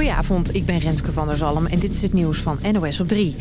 Goedenavond, ik ben Renske van der Zalm en dit is het nieuws van NOS op 3.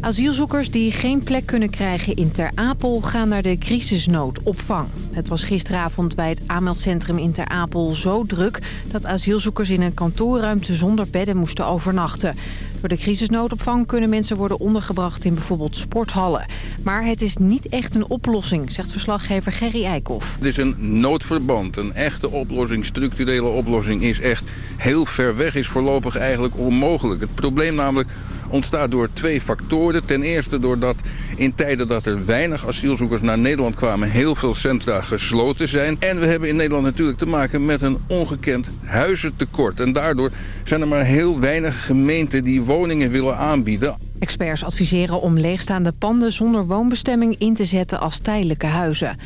Asielzoekers die geen plek kunnen krijgen in Ter Apel gaan naar de crisisnoodopvang. Het was gisteravond bij het aanmeldcentrum in Ter Apel zo druk... dat asielzoekers in een kantoorruimte zonder bedden moesten overnachten. Door de crisisnoodopvang kunnen mensen worden ondergebracht in bijvoorbeeld sporthallen. Maar het is niet echt een oplossing, zegt verslaggever Gerry Eikhoff. Het is een noodverband. Een echte oplossing, structurele oplossing is echt heel ver weg. Is voorlopig eigenlijk onmogelijk. Het probleem namelijk ontstaat door twee factoren. Ten eerste doordat in tijden dat er weinig asielzoekers naar Nederland kwamen... heel veel centra gesloten zijn. En we hebben in Nederland natuurlijk te maken met een ongekend huizentekort. En daardoor zijn er maar heel weinig gemeenten die woningen willen aanbieden. Experts adviseren om leegstaande panden zonder woonbestemming in te zetten als tijdelijke huizen.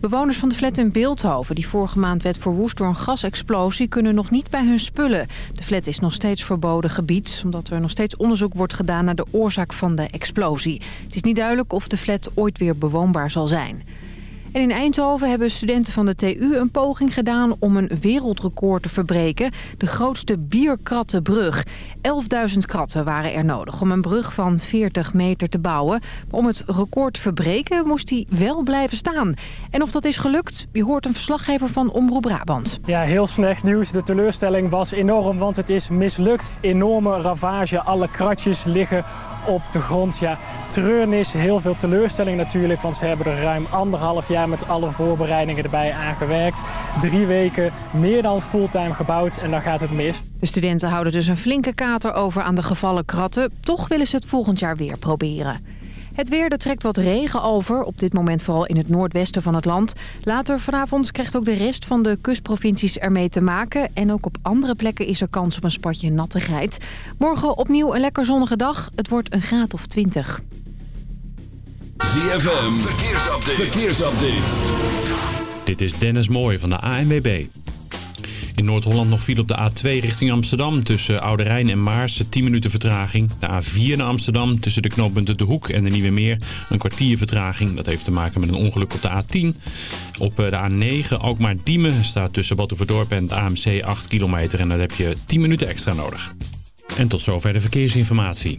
Bewoners van de flat in Beeldhoven, die vorige maand werd verwoest door een gasexplosie, kunnen nog niet bij hun spullen. De flat is nog steeds verboden gebied, omdat er nog steeds onderzoek wordt gedaan naar de oorzaak van de explosie. Het is niet duidelijk of de flat ooit weer bewoonbaar zal zijn. En in Eindhoven hebben studenten van de TU een poging gedaan om een wereldrecord te verbreken. De grootste bierkrattenbrug. 11.000 kratten waren er nodig om een brug van 40 meter te bouwen. Maar om het record te verbreken moest die wel blijven staan. En of dat is gelukt, je hoort een verslaggever van Omroep Brabant. Ja, heel slecht nieuws. De teleurstelling was enorm, want het is mislukt. Enorme ravage, alle kratjes liggen op de grond. Ja, treurnis, heel veel teleurstelling natuurlijk, want ze hebben er ruim anderhalf jaar met alle voorbereidingen erbij aangewerkt. Drie weken meer dan fulltime gebouwd en dan gaat het mis. De studenten houden dus een flinke kater over aan de gevallen kratten. Toch willen ze het volgend jaar weer proberen. Het weer, er trekt wat regen over. Op dit moment vooral in het noordwesten van het land. Later vanavond krijgt ook de rest van de kustprovincies ermee te maken. En ook op andere plekken is er kans op een spatje nattigheid. Morgen opnieuw een lekker zonnige dag. Het wordt een graad of 20. ZFM, verkeersupdate. verkeersupdate. Dit is Dennis Mooij van de ANWB. In Noord-Holland nog viel op de A2 richting Amsterdam tussen Oude Rijn en Maars 10 minuten vertraging. De A4 naar Amsterdam tussen de knooppunten De Hoek en de Nieuwe Meer een kwartier vertraging. Dat heeft te maken met een ongeluk op de A10. Op eh, de A9 ook maar Diemen staat tussen Batuverdorp en het AMC 8 kilometer en daar heb je 10 minuten extra nodig. En tot zover de verkeersinformatie.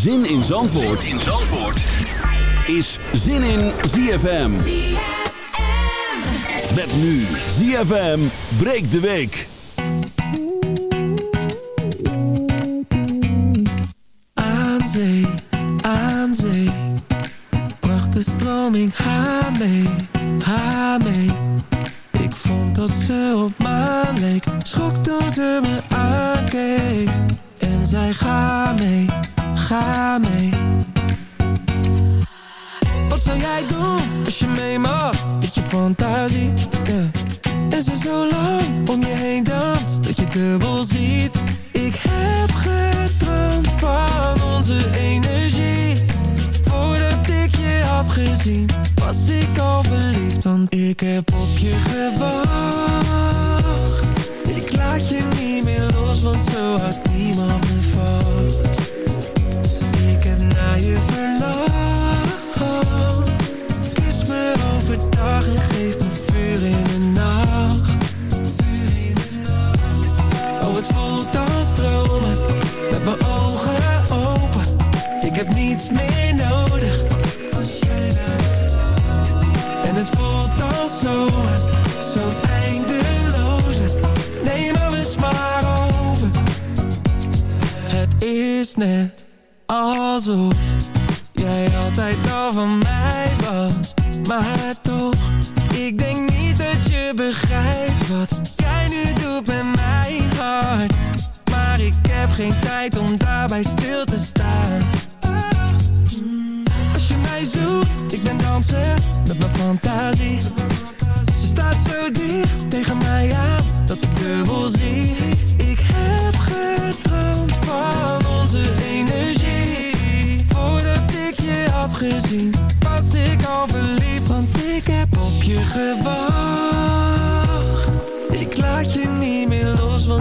Zin in Zandvoort, zin in Zandvoort. is Zin in ZFM. Met nu ZFM breekt de week. Aan zee, aan zee. Bracht de stroming haar mee, haar mee. Ik vond dat ze op maan leek. Schrok toen ze me aankeek. En zei ga mee, ga mee. Wat zou jij doen als je mee mag met je fantasie? Yeah. Is er zo lang om je heen danst dat je dubbel ziet? Ik heb gedroomd van onze energie. Voordat ik je had gezien, was ik al verliefd. Want ik heb op je gewacht. Ik laat je niet meer los, want zo houdt niemand alsof jij altijd al van mij was. Maar toch Ik denk niet dat je begrijpt Wat jij nu doet met mijn hart. Maar ik heb geen tijd om daarbij stil te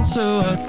so hot.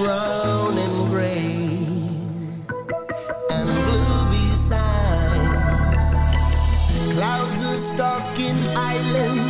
brown and gray and blue besides. Clouds are stalking islands.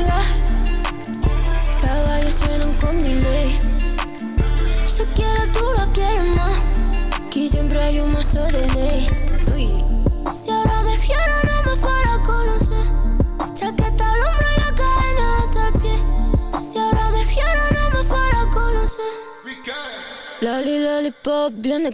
navegas Caballos suenan con delay. Si quieres tú la quieres más Aquí siempre hay un mazo de ley. Uy. Si ahora me fiero no me fuera a conocer. Chaqueta al hombro y la cadena hasta el pie. Si ahora me fiero no me fuera a conocer. Lali, lollipop, bien de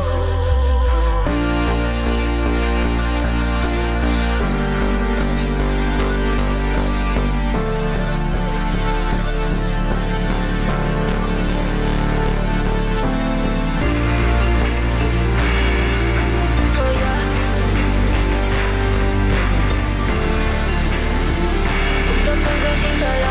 心起加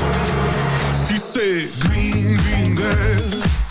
say green, green girls.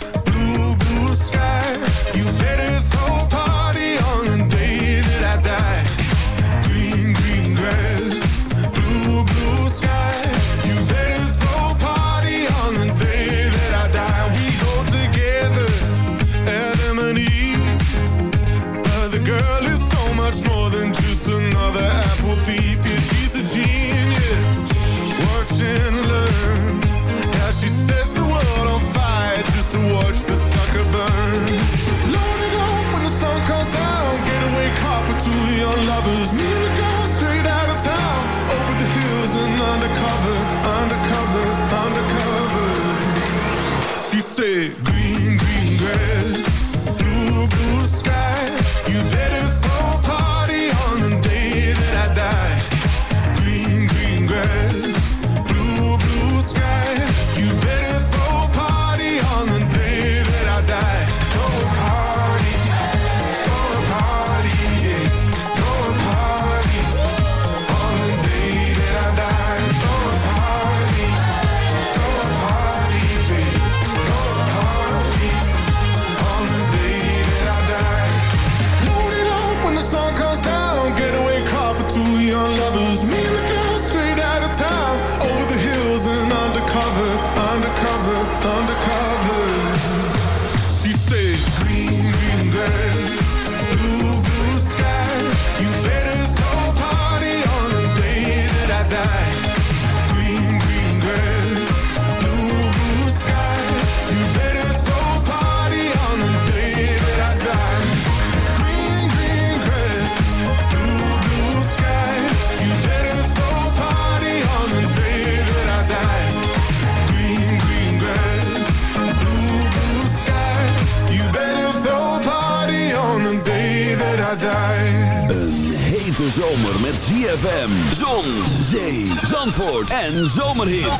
en zomerhit.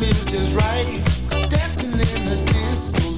time just right. Dancing in the dance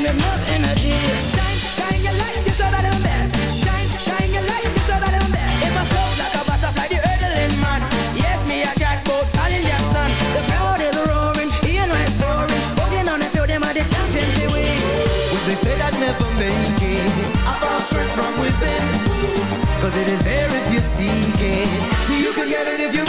Shine, shine your light just a little bit. Shine, shine your light just a little bit. If I float like a butterfly, the hurdling man. Yes, me a jackpot, Colin Jackson. The crowd is roaring, Ian Rice scoring. Walking on the field, them are the champions they win. Would they say that never make it? I found strength from within. Cause it is there if you seek it. So you can get it if you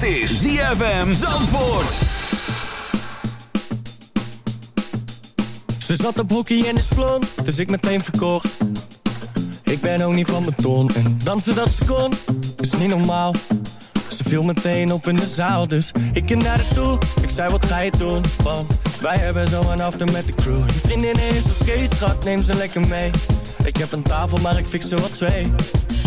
Licht is ZFM Zandvoort. Ze zat op hockey en is blond, dus ik meteen verkocht. Ik ben ook niet van beton en dansen dat ze kon, is niet normaal. Ze viel meteen op in de zaal, dus ik ging naar haar toe. Ik zei, wat ga je doen? Want wij hebben zo'n after met de crew. Je vriendin is oké, okay, schat, neem ze lekker mee. Ik heb een tafel, maar ik fix er wat twee.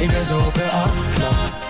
Ik ben zo op haar afgeknapt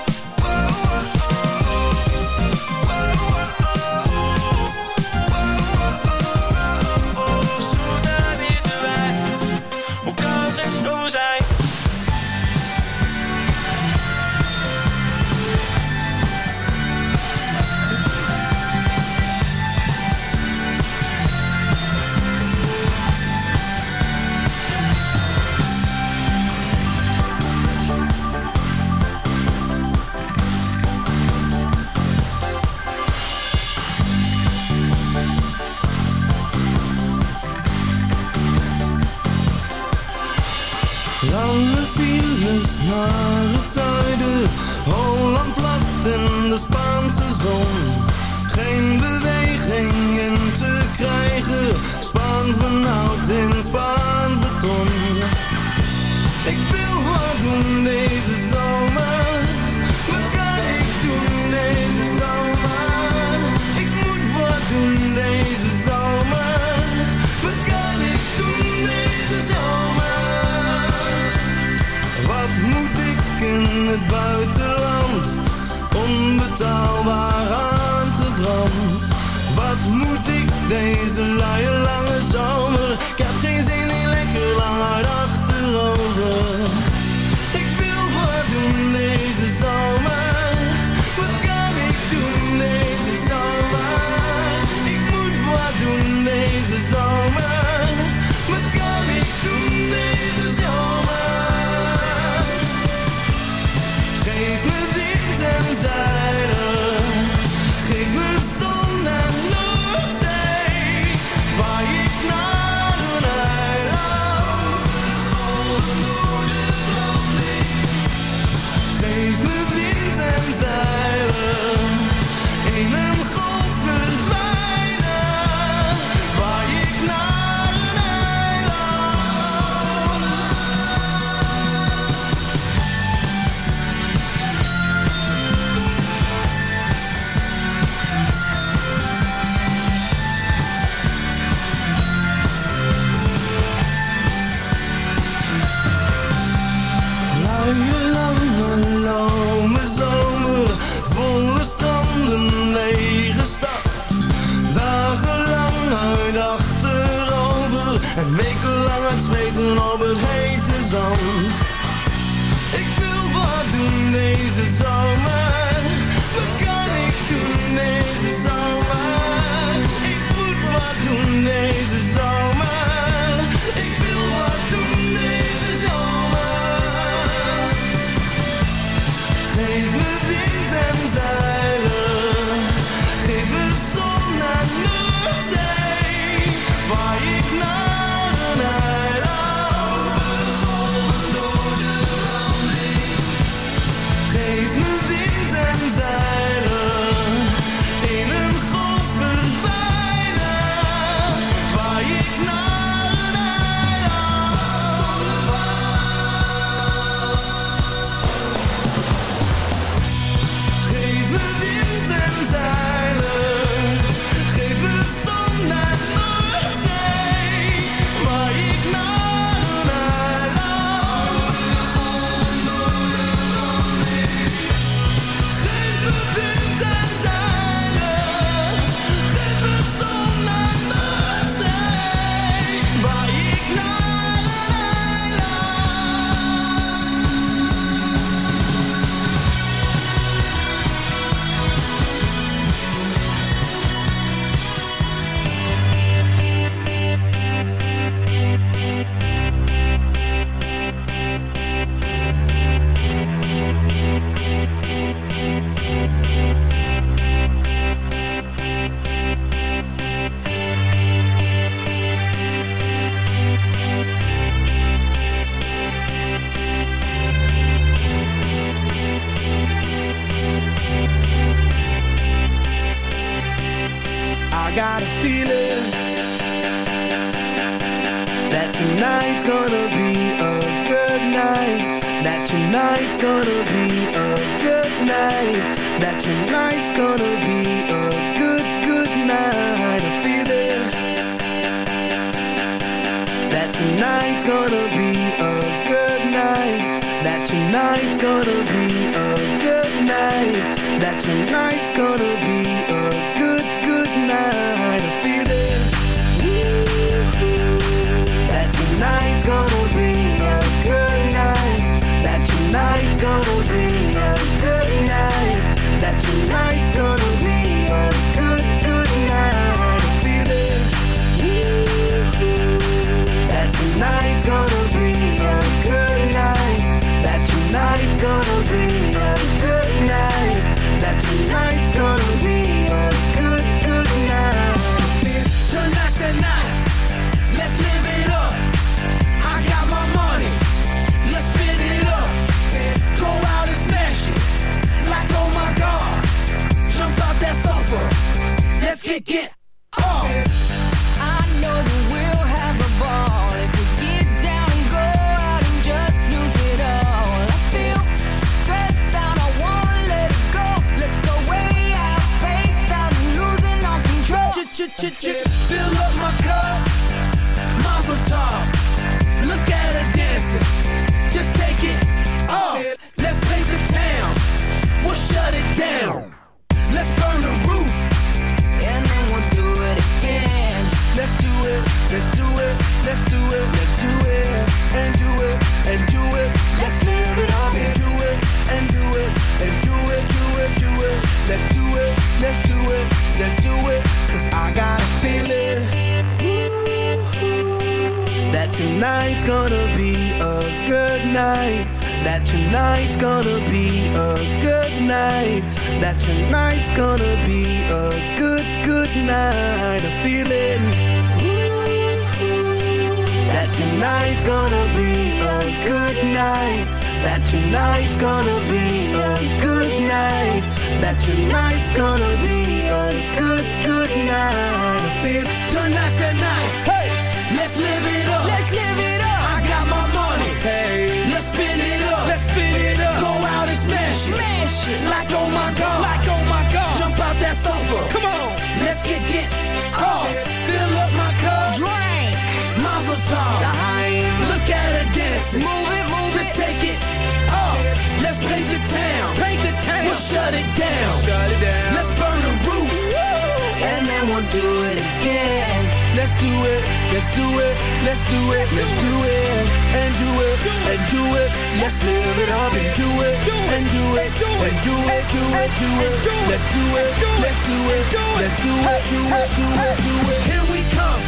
gon' do it again. Let's do it, let's do it, let's do it, let's do it, and do it, and do it. Let's live it up and do it, and do it, and do it, do it, do it. Let's do it, let's do it, let's do it, do it, do it, do it. Here we come.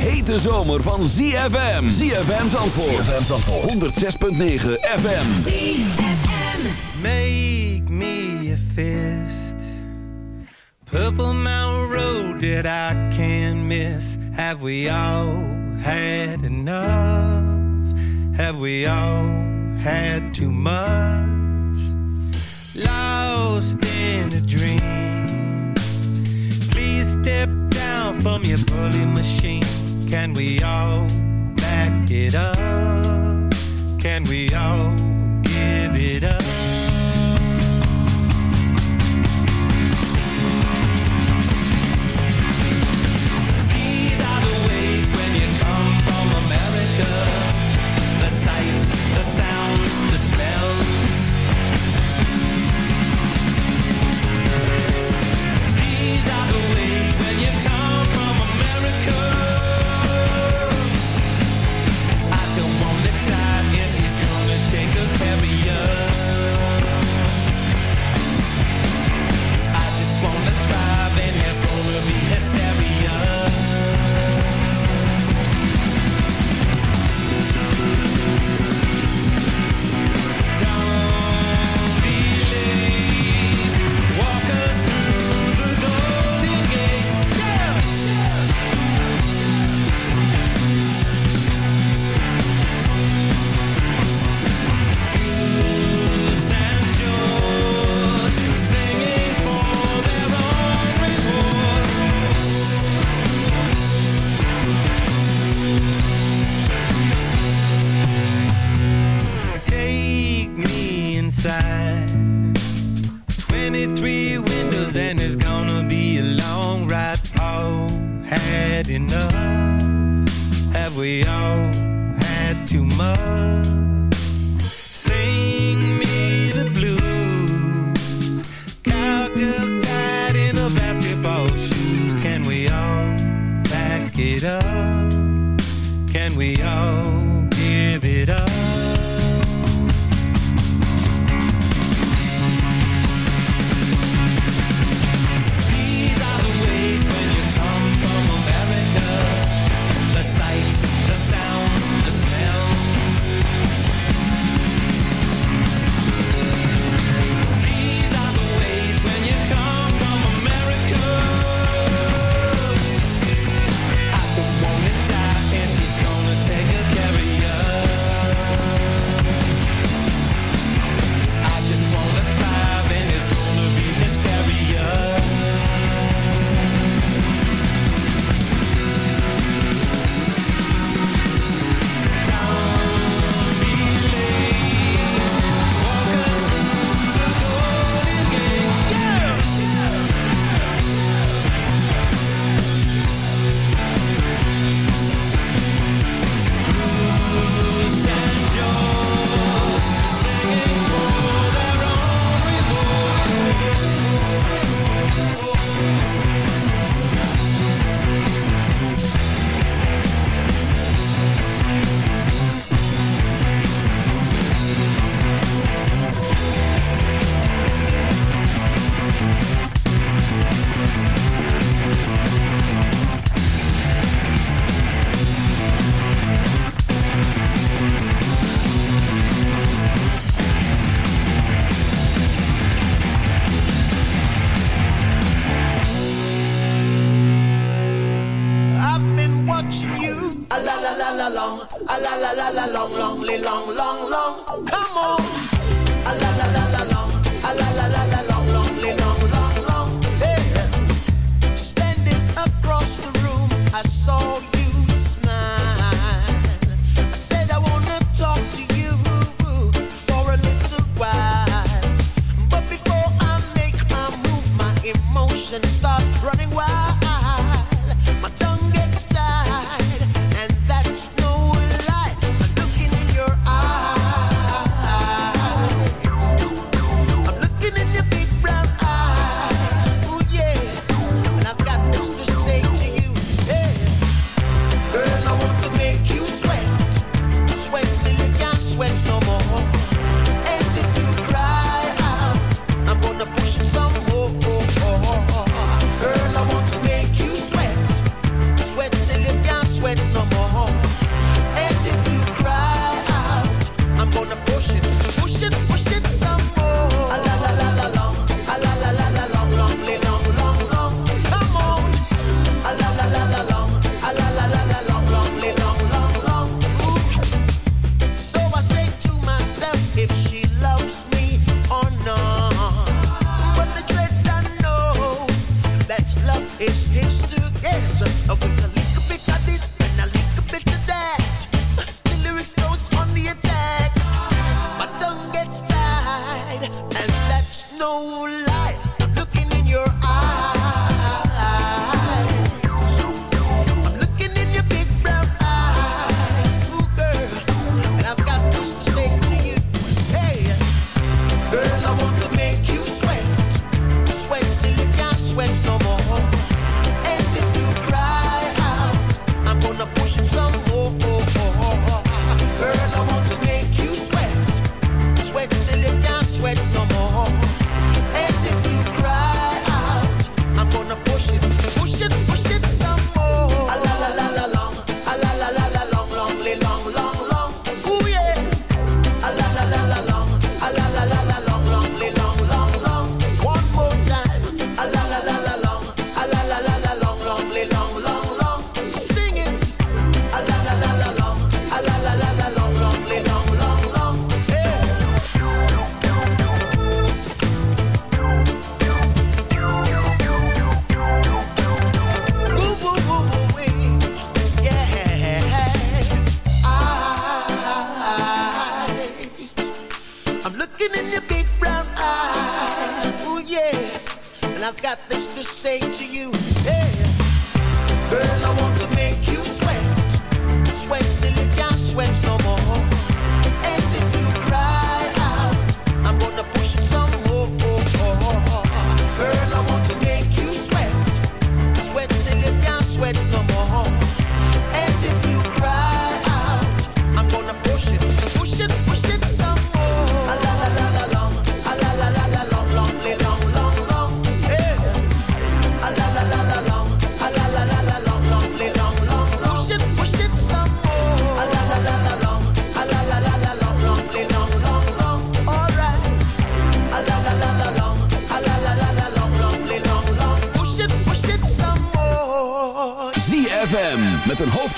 hete zomer van ZFM. ZFM Zandvoort. ZFM Zandvoort. 106.9 FM. ZFM. Make me a fist. Purple Mountain Road that I can't miss. Have we all had enough? Have we all had too much? Lost in a dream. Please step down from your bully machine Can we all back it up? Can we all?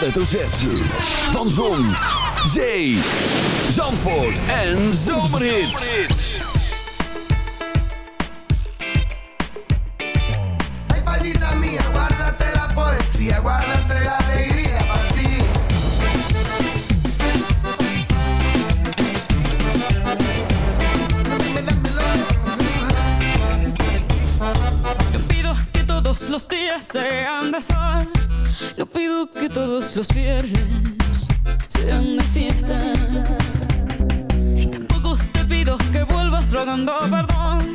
hoofdletter Z. Van Zon, Zee, Zandvoort en Zomerhits. Ay, palita mía, guárdate la poesía, guárdate la alegría para ti. Te pido que todos los días sean de Yo pido que todos los viernes sean de fiesta. Y tampoco te pido que vuelvas rogando perdón.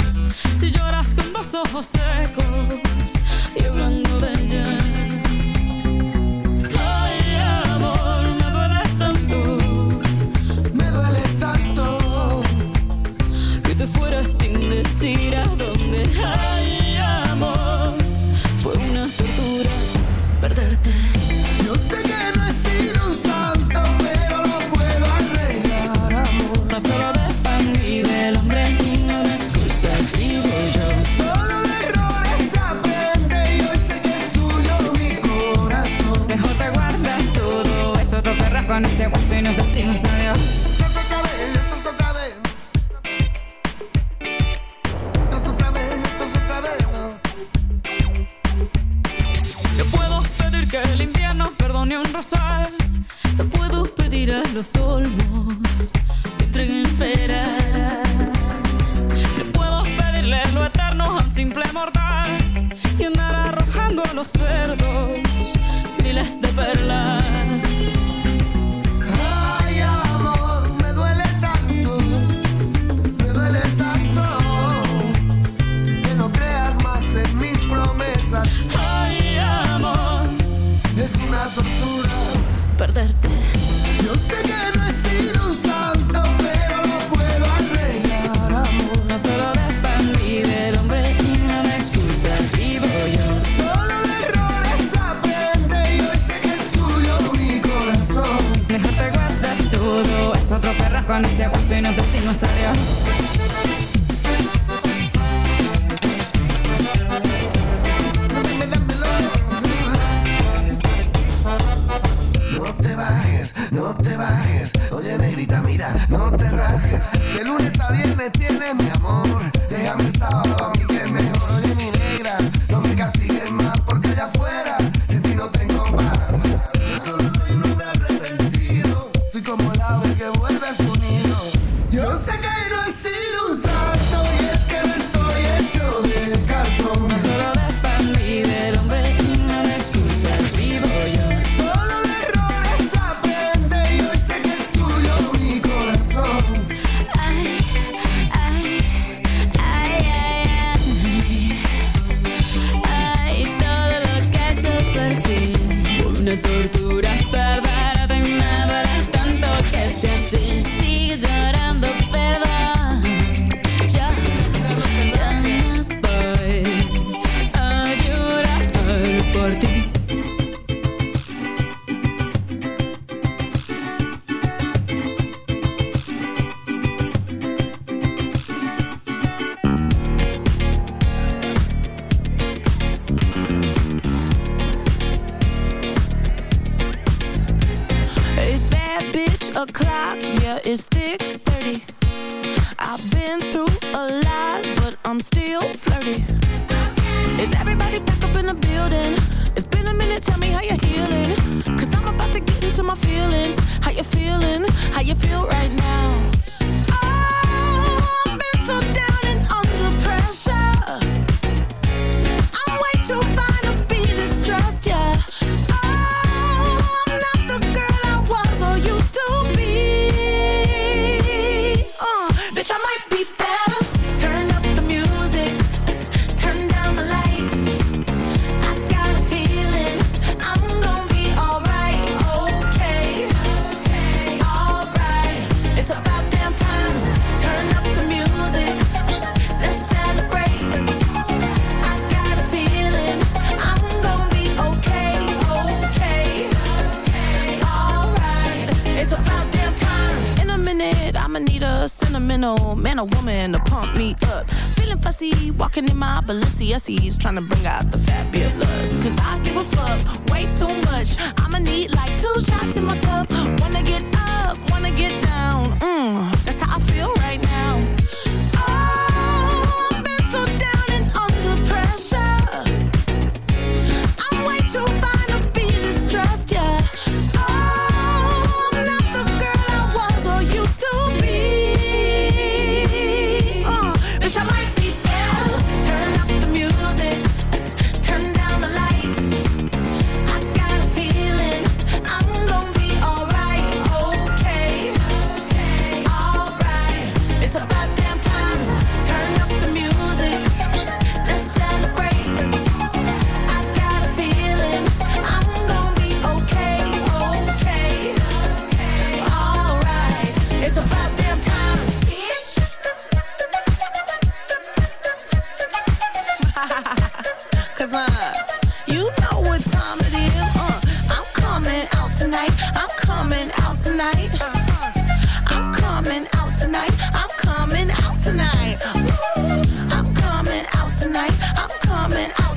Si lloras con los ojos secos y hablando de ella. sin decir a dónde hay. Cuando se guaso y nos vestimos a Dios. you feel right. I'm coming out tonight. I'm coming out tonight. I'm coming out tonight. I'm coming out tonight. I'm coming out